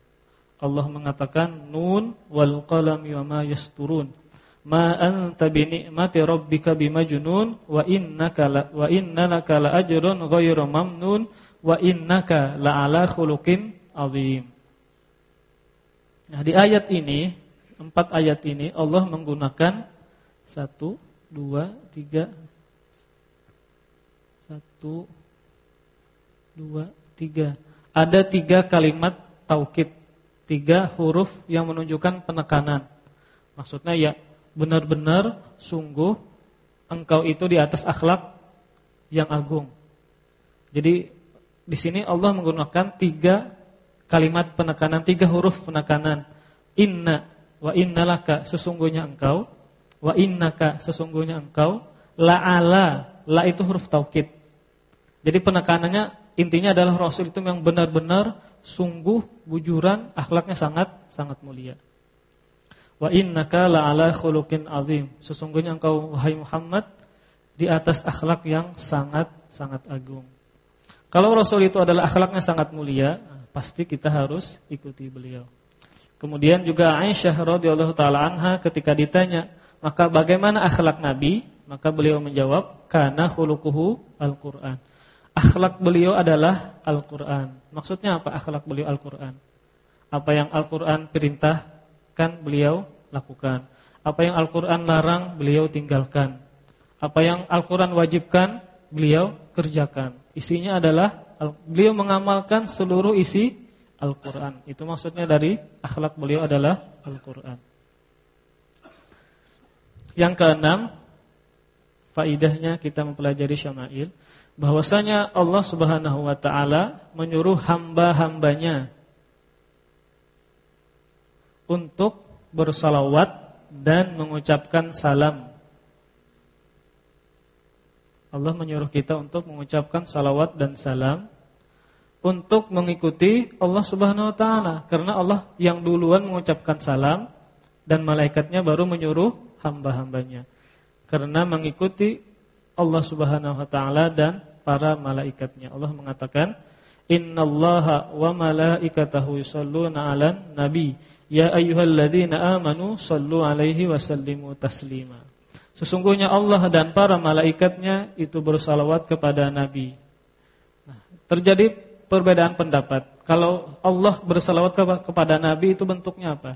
Allah mengatakan nun wal qalami wama yasturun. Ma anta bi ni'mati rabbika bimajnun wa innaka la wa innaka la ajrun ghairu mamnun wa innaka la ala khuluqin azim. Nah, di ayat ini, empat ayat ini Allah menggunakan satu, dua, tiga. Satu, dua, tiga. Ada tiga kalimat taukid. Tiga huruf yang menunjukkan penekanan. Maksudnya ya benar-benar sungguh engkau itu di atas akhlak yang agung. Jadi di sini Allah menggunakan tiga kalimat penekanan, tiga huruf penekanan. Inna wa innalaka sesungguhnya engkau wa innaka sesungguhnya engkau la'ala la itu huruf taukid. Jadi penekanannya intinya adalah Rasul itu yang benar-benar sungguh bujuran akhlaknya sangat sangat mulia. Wa innaka la'ala khuluqin azim. Sesungguhnya engkau wahai Muhammad di atas akhlak yang sangat sangat agung. Kalau Rasul itu adalah akhlaknya sangat mulia, pasti kita harus ikuti beliau. Kemudian juga Aisyah radhiyallahu taala anha ketika ditanya, maka bagaimana akhlak Nabi? Maka beliau menjawab, "Kana khuluquhu Al-Qur'an." Akhlak beliau adalah Al-Qur'an. Maksudnya apa akhlak beliau Al-Qur'an? Apa yang Al-Qur'an perintahkan beliau lakukan. Apa yang Al-Qur'an larang beliau tinggalkan. Apa yang Al-Qur'an wajibkan beliau kerjakan. Isinya adalah beliau mengamalkan seluruh isi Al-Qur'an. Itu maksudnya dari akhlak beliau adalah Al-Qur'an. Yang keenam, faidahnya kita mempelajari syama'il bahwasanya Allah Subhanahu wa taala menyuruh hamba-hambanya untuk bersalawat dan mengucapkan salam. Allah menyuruh kita untuk mengucapkan salawat dan salam untuk mengikuti Allah Subhanahu wa taala karena Allah yang duluan mengucapkan salam dan malaikatnya baru menyuruh hamba-hambanya. Karena mengikuti Allah Subhanahu wa taala dan para malaikatnya. Allah mengatakan, "Innallaha wa malaikatahu yusholluna 'alan nabi, ya ayyuhalladzina amanu shallu 'alaihi wa sallimu taslima." Sesungguhnya Allah dan para malaikatnya itu bersalawat kepada nabi. Nah, terjadi perbedaan pendapat. Kalau Allah bersalawat kepada nabi itu bentuknya apa?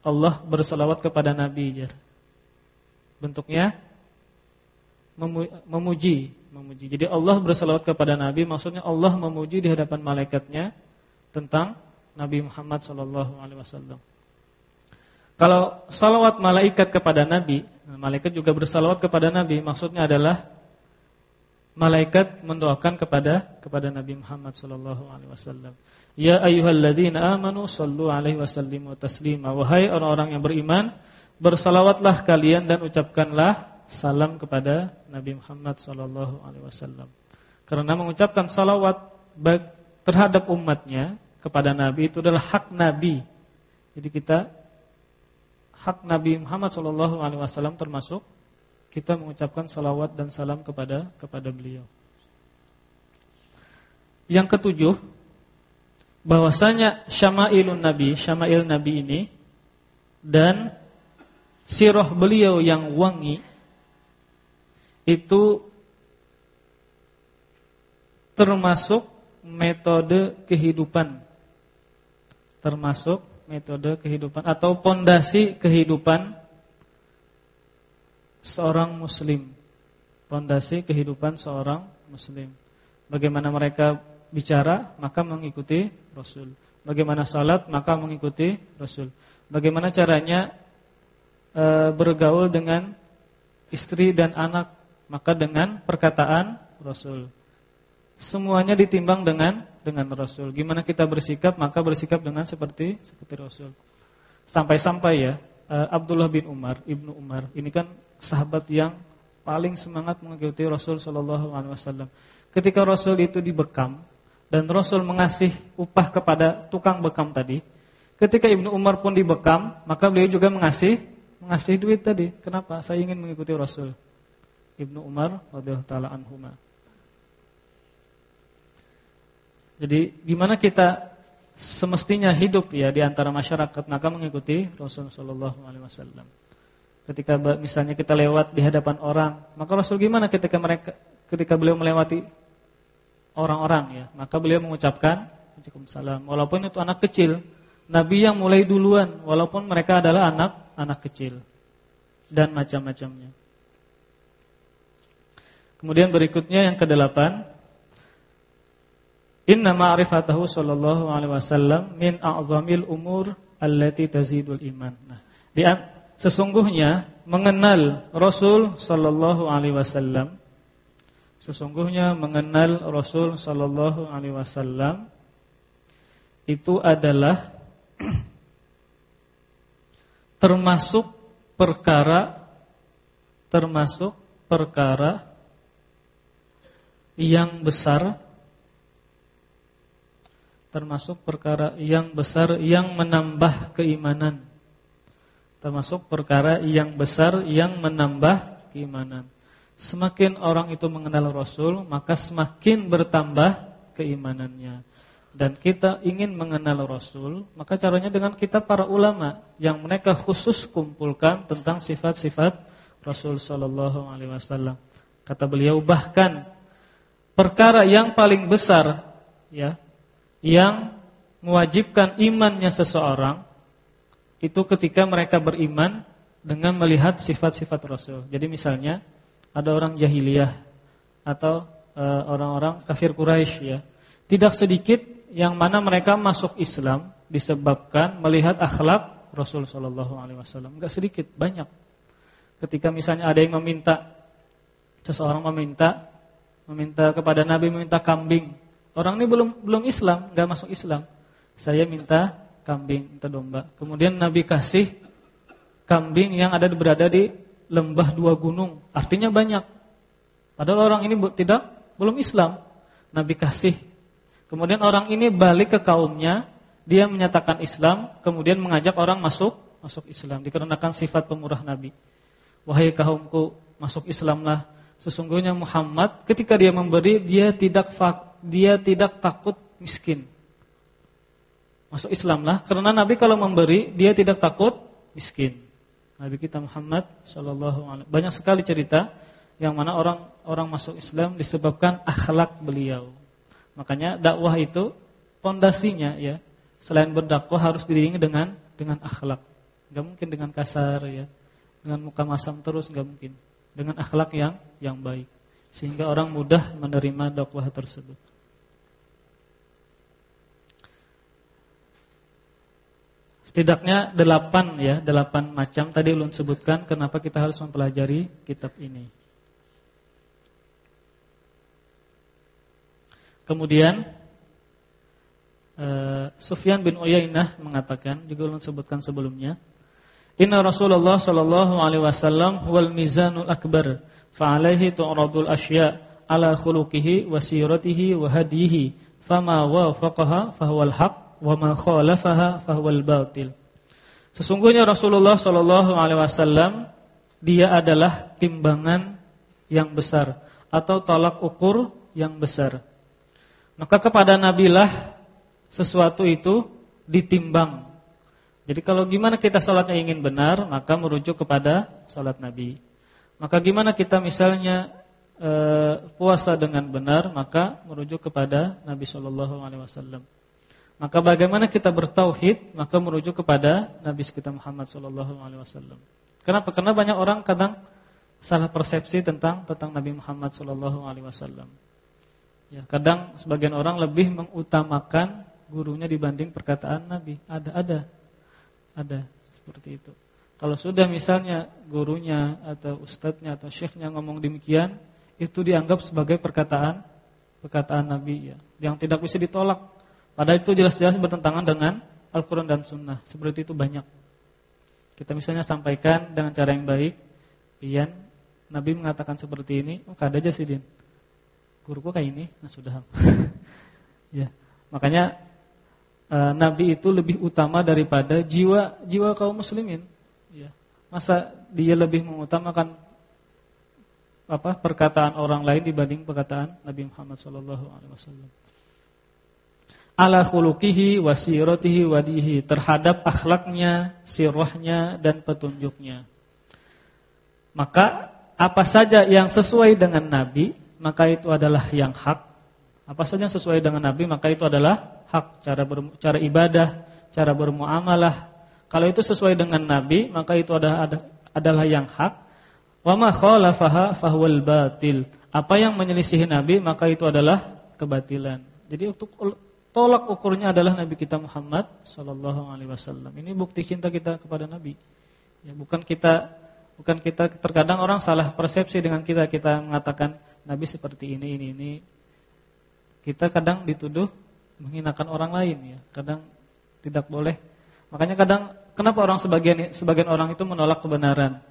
Allah bersalawat kepada nabi, Bentuknya memuji, memuji. Jadi Allah bersalawat kepada Nabi, maksudnya Allah memuji di hadapan malaikatnya tentang Nabi Muhammad sallallahu alaihi wasallam. Kalau salawat malaikat kepada Nabi, malaikat juga bersalawat kepada Nabi, maksudnya adalah malaikat mendoakan kepada kepada Nabi Muhammad sallallahu alaihi wasallam. Ya ayyuhalladzina amanu sallu alaihi wasallimu taslima. Wahai orang-orang yang beriman, bersalawatlah kalian dan ucapkanlah salam kepada Nabi Muhammad sallallahu alaihi wasallam. Karena mengucapkan salawat terhadap umatnya kepada Nabi itu adalah hak Nabi. Jadi kita hak Nabi Muhammad sallallahu alaihi wasallam termasuk kita mengucapkan salawat dan salam kepada kepada beliau. Yang ketujuh, bahwasanya syama'ilun nabi, syama'il nabi ini dan sirah beliau yang wangi itu termasuk metode kehidupan. Termasuk metode kehidupan atau pondasi kehidupan seorang muslim. Pondasi kehidupan seorang muslim. Bagaimana mereka bicara, maka mengikuti Rasul. Bagaimana salat, maka mengikuti Rasul. Bagaimana caranya e, bergaul dengan istri dan anak maka dengan perkataan Rasul. Semuanya ditimbang dengan dengan Rasul. Gimana kita bersikap, maka bersikap dengan seperti seperti Rasul. Sampai-sampai ya eh, Abdullah bin Umar, Ibnu Umar, ini kan sahabat yang paling semangat mengikuti Rasul sallallahu alaihi wasallam. Ketika Rasul itu dibekam dan Rasul mengasih upah kepada tukang bekam tadi, ketika Ibnu Umar pun dibekam, maka beliau juga mengasih mengasih duit tadi. Kenapa? Saya ingin mengikuti Rasul. Ibnu Umar radhiyallahu taala anhuma. Jadi gimana kita semestinya hidup ya di antara masyarakat maka mengikuti Rasul sallallahu alaihi wasallam. Ketika misalnya kita lewat di hadapan orang, maka Rasul gimana ketika mereka ketika beliau melewati orang-orang ya, maka beliau mengucapkan Waalaikumsalam. Walaupun itu anak kecil, Nabi yang mulai duluan walaupun mereka adalah anak-anak kecil dan macam-macamnya. Kemudian berikutnya yang kedelapan Inna ma'rifatahu sallallahu alaihi wasallam min a'zamil umur allati tazidul iman. Nah, di sesungguhnya mengenal Rasul sallallahu alaihi wasallam sesungguhnya mengenal Rasul sallallahu alaihi wasallam itu adalah termasuk perkara termasuk perkara yang besar termasuk perkara yang besar yang menambah keimanan. Termasuk perkara yang besar yang menambah keimanan. Semakin orang itu mengenal Rasul maka semakin bertambah keimanannya. Dan kita ingin mengenal Rasul maka caranya dengan kita para ulama yang mereka khusus kumpulkan tentang sifat-sifat Rasul sallallahu alaihi wasallam. Kata beliau bahkan perkara yang paling besar ya yang mewajibkan imannya seseorang itu ketika mereka beriman dengan melihat sifat-sifat Rasul. Jadi misalnya ada orang jahiliyah atau eh, orang-orang uh, kafir Quraisy ya. Tidak sedikit yang mana mereka masuk Islam disebabkan melihat akhlak Rasul sallallahu alaihi wasallam. Enggak sedikit, banyak. Ketika misalnya ada yang meminta seseorang meminta meminta kepada Nabi meminta kambing. Orang ini belum belum Islam, enggak masuk Islam. Saya minta kambing, minta domba. Kemudian Nabi kasih kambing yang ada berada di lembah dua gunung. Artinya banyak. Padahal orang ini tidak belum Islam. Nabi kasih. Kemudian orang ini balik ke kaumnya, dia menyatakan Islam, kemudian mengajak orang masuk masuk Islam dikarenakan sifat pemurah Nabi. Wahai kaumku, masuk Islamlah. Sesungguhnya Muhammad ketika dia memberi, dia tidak dia tidak takut miskin masuk Islam lah karena Nabi kalau memberi dia tidak takut miskin. Nabi kita Muhammad sallallahu alaihi banyak sekali cerita yang mana orang orang masuk Islam disebabkan akhlak beliau. Makanya dakwah itu pondasinya ya. Selain berdakwah harus diiringi dengan dengan akhlak. Enggak mungkin dengan kasar ya. Dengan muka masam terus enggak mungkin. Dengan akhlak yang yang baik sehingga orang mudah menerima dakwah tersebut. Setidaknya delapan ya, delapan macam tadi ulun sebutkan kenapa kita harus mempelajari kitab ini. Kemudian uh, Sufyan bin Uyainah mengatakan, juga ulun sebutkan sebelumnya, Inna Rasulullah sallallahu alaihi wasallam wal mizanul akbar, fa alaihi tu'radul asya' ala khuluqihi wa siratihi wa hadihi, fama wafaqaha fahuwal haqq wa ma khalafaha fahuwal batil. Sesungguhnya Rasulullah sallallahu alaihi wasallam dia adalah timbangan yang besar atau tolak ukur yang besar. Maka kepada nabilah sesuatu itu ditimbang. Jadi kalau gimana kita salatnya ingin benar, maka merujuk kepada salat Nabi. Maka gimana kita misalnya e, puasa dengan benar, maka merujuk kepada Nabi sallallahu alaihi wasallam. Maka bagaimana kita bertauhid? Maka merujuk kepada Nabi kita Muhammad sallallahu alaihi wasallam. Kenapa? Karena banyak orang kadang salah persepsi tentang tentang Nabi Muhammad sallallahu alaihi wasallam. Ya, kadang sebagian orang lebih mengutamakan gurunya dibanding perkataan Nabi. Ada ada. Seperti itu. Kalau sudah misalnya gurunya atau ustadznya atau syekhnya ngomong demikian, itu dianggap sebagai perkataan perkataan Nabi ya, yang tidak bisa ditolak Padahal itu jelas-jelas bertentangan dengan Al-Quran dan Sunnah. Seperti itu banyak. Kita misalnya sampaikan dengan cara yang baik. Ian, Nabi mengatakan seperti ini. Oh, kada aja sih Din. Guruku kayak ini. Nah sudah. ya. Makanya uh, Nabi itu lebih utama daripada jiwa jiwa kaum muslimin. Ya. Masa dia lebih mengutamakan apa perkataan orang lain dibanding perkataan Nabi Muhammad SAW ala khuluqihi wa siratihi wadihi terhadap akhlaknya, sirahnya dan petunjuknya. Maka apa saja yang sesuai dengan Nabi, maka itu adalah yang hak. Apa saja yang sesuai dengan Nabi, maka itu adalah hak cara ber, cara ibadah, cara bermuamalah. Kalau itu sesuai dengan Nabi, maka itu adalah adalah yang hak. Wa ma khalafaha fahuwal batil. Apa yang menyelisihi Nabi, maka itu adalah kebatilan. Jadi untuk Tolak ukurnya adalah Nabi kita Muhammad sallallahu alaihi wasallam. Ini bukti cinta kita kepada Nabi. Ya, bukan kita bukan kita terkadang orang salah persepsi dengan kita kita mengatakan Nabi seperti ini ini ini. Kita kadang dituduh menghinakan orang lain ya. Kadang tidak boleh. Makanya kadang kenapa orang sebagian sebagian orang itu menolak kebenaran?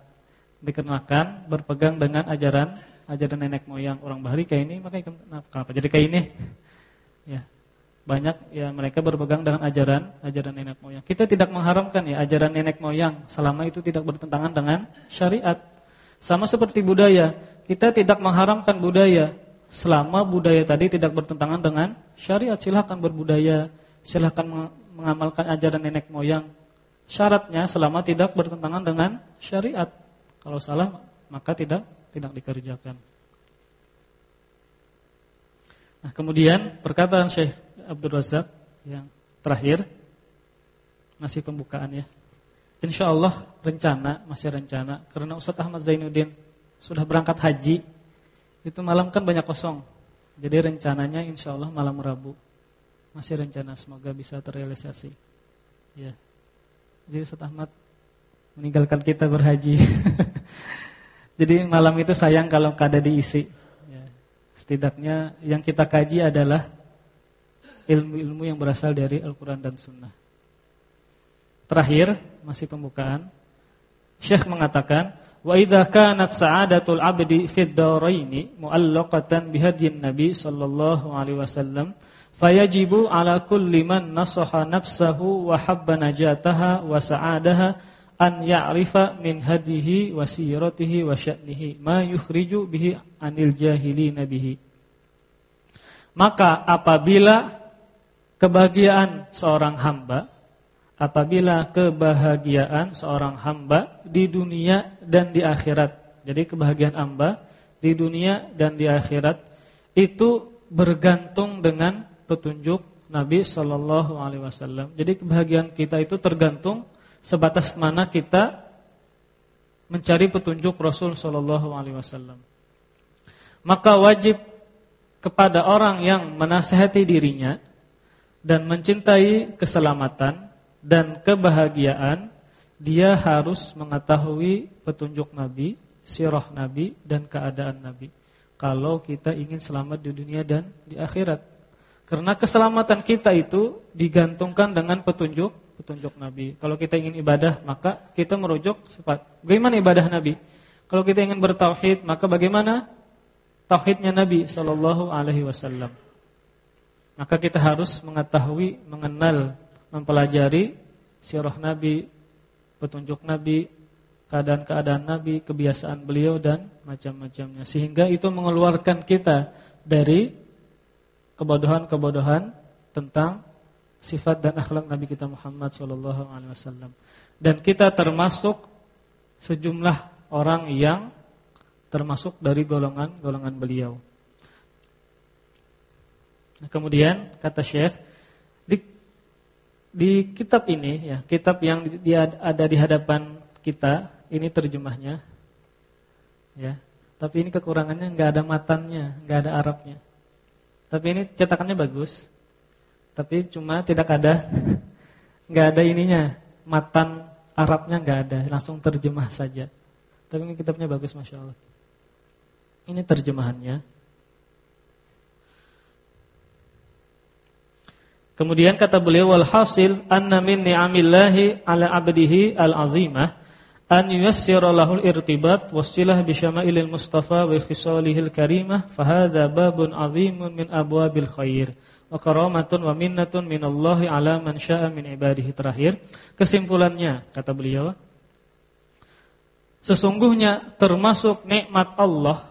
Dikarenakan berpegang dengan ajaran ajaran nenek moyang orang Bahari kayak ini, makanya kenapa jadi kayak ini? Ya, banyak ya mereka berpegang dengan ajaran ajaran nenek moyang. Kita tidak mengharamkan ya ajaran nenek moyang selama itu tidak bertentangan dengan syariat. Sama seperti budaya, kita tidak mengharamkan budaya selama budaya tadi tidak bertentangan dengan syariat. Silahkan berbudaya, silahkan mengamalkan ajaran nenek moyang. Syaratnya selama tidak bertentangan dengan syariat. Kalau salah maka tidak tidak dikerjakan. Nah, kemudian perkataan Syekh Abdul Razak yang terakhir masih pembukaan ya. Insya Allah rencana masih rencana karena Ustaz Ahmad Zainuddin sudah berangkat haji itu malam kan banyak kosong. Jadi rencananya insya Allah malam Rabu masih rencana semoga bisa terrealisasi. Ya. Jadi Ustaz Ahmad meninggalkan kita berhaji. Jadi malam itu sayang kalau kada diisi. Ya. Setidaknya yang kita kaji adalah ilmu-ilmu yang berasal dari Al-Quran dan Sunnah. Terakhir, masih pembukaan. Syekh mengatakan, "Wa idza kanat sa'adatul 'abdi fid daraini mu'allaqatan bihadyin Nabi sallallahu alaihi wasallam, fayajibu 'ala kulli man nasaha nafsahu wa habba najataha wa sa'adaha an ya'rifa min hadihi wa siratihi wa sya'nihi ma yukhriju bihi 'anil jahilin bihi." Maka apabila kebahagiaan seorang hamba apabila kebahagiaan seorang hamba di dunia dan di akhirat. Jadi kebahagiaan hamba di dunia dan di akhirat itu bergantung dengan petunjuk Nabi Shallallahu Alaihi Wasallam. Jadi kebahagiaan kita itu tergantung sebatas mana kita mencari petunjuk Rasul Shallallahu Alaihi Wasallam. Maka wajib kepada orang yang menasehati dirinya dan mencintai keselamatan dan kebahagiaan, dia harus mengetahui petunjuk Nabi, sirah Nabi dan keadaan Nabi. Kalau kita ingin selamat di dunia dan di akhirat. Karena keselamatan kita itu digantungkan dengan petunjuk petunjuk Nabi. Kalau kita ingin ibadah, maka kita merujuk sifat. Bagaimana ibadah Nabi? Kalau kita ingin bertauhid, maka bagaimana tauhidnya Nabi sallallahu alaihi wasallam? Maka kita harus mengetahui, mengenal mempelajari sirah Nabi, petunjuk Nabi, keadaan-keadaan Nabi, kebiasaan beliau dan macam-macamnya. Sehingga itu mengeluarkan kita dari kebodohan-kebodohan tentang sifat dan akhlak Nabi kita Muhammad SAW. Dan kita termasuk sejumlah orang yang termasuk dari golongan-golongan beliau. Nah, kemudian kata Syekh di kitab ini ya, kitab yang dia ada di hadapan kita, ini terjemahnya. Ya. Tapi ini kekurangannya nggak ada matannya, nggak ada Arabnya. Tapi ini cetakannya bagus. Tapi cuma tidak ada nggak ada ininya, matan Arabnya nggak ada, langsung terjemah saja. Tapi ini kitabnya bagus Masya Allah Ini terjemahannya. Kemudian kata beliau wal hasil anna min ni'amillahi ala 'abdihi al-'azimah an yuyassira lahul irtibat wasilah bi syama'ilil mustafa wa khisalihil karimah fa hadza babun 'azimun min abwabil khair wa karamatun wa minnatun minallahi 'ala man syaa'a min ibadihi. Terakhir kesimpulannya kata beliau sesungguhnya termasuk nikmat Allah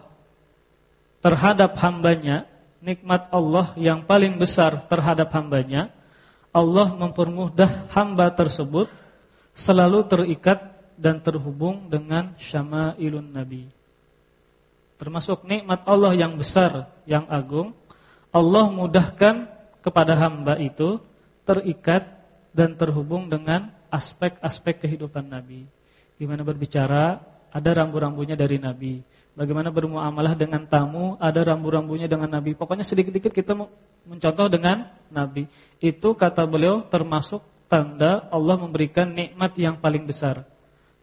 terhadap hambanya nikmat Allah yang paling besar terhadap hambanya, Allah mempermudah hamba tersebut selalu terikat dan terhubung dengan syama'ilun Nabi. Termasuk nikmat Allah yang besar, yang agung, Allah mudahkan kepada hamba itu terikat dan terhubung dengan aspek-aspek kehidupan Nabi. Gimana berbicara, ada rambu-rambunya dari Nabi. Bagaimana bermuamalah dengan tamu, ada rambu-rambunya dengan Nabi. Pokoknya sedikit-sedikit kita mencontoh dengan Nabi. Itu kata beliau termasuk tanda Allah memberikan nikmat yang paling besar.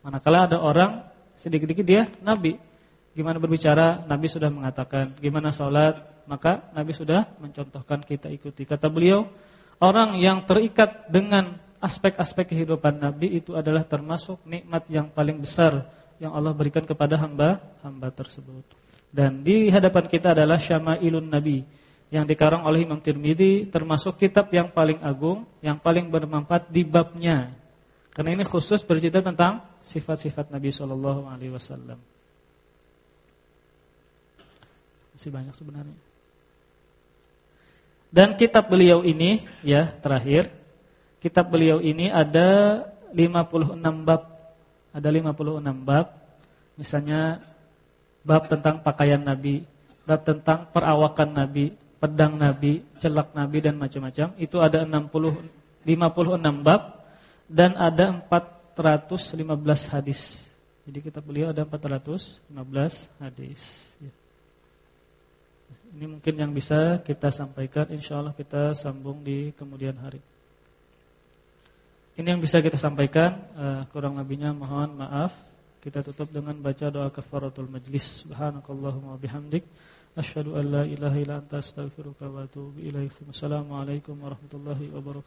Manakala ada orang sedikit-sedikit dia Nabi. Gimana berbicara, Nabi sudah mengatakan. Gimana sholat, maka Nabi sudah mencontohkan kita ikuti. Kata beliau, orang yang terikat dengan aspek-aspek kehidupan Nabi itu adalah termasuk nikmat yang paling besar yang Allah berikan kepada hamba-hamba tersebut. Dan di hadapan kita adalah Syama'ilun Nabi yang dikarang oleh Imam Tirmidzi termasuk kitab yang paling agung, yang paling bermanfaat di babnya. Karena ini khusus bercerita tentang sifat-sifat Nabi sallallahu alaihi wasallam. Masih banyak sebenarnya. Dan kitab beliau ini ya, terakhir, kitab beliau ini ada 56 bab ada 56 bab. Misalnya bab tentang pakaian Nabi, bab tentang perawakan Nabi, pedang Nabi, celak Nabi dan macam-macam. Itu ada 60 56 bab dan ada 415 hadis. Jadi kitab beliau ada 415 hadis. Ya. Ini mungkin yang bisa kita sampaikan. Insya Allah kita sambung di kemudian hari. Ini yang bisa kita sampaikan. Uh, kurang lebihnya mohon maaf. Kita tutup dengan baca doa kafaratul majlis. Subhanakallahumma bihamdik. Asyhadu an la ilaha illa anta astaghfiruka wa atubu ilaik. Wassalamualaikum warahmatullahi wabarakatuh.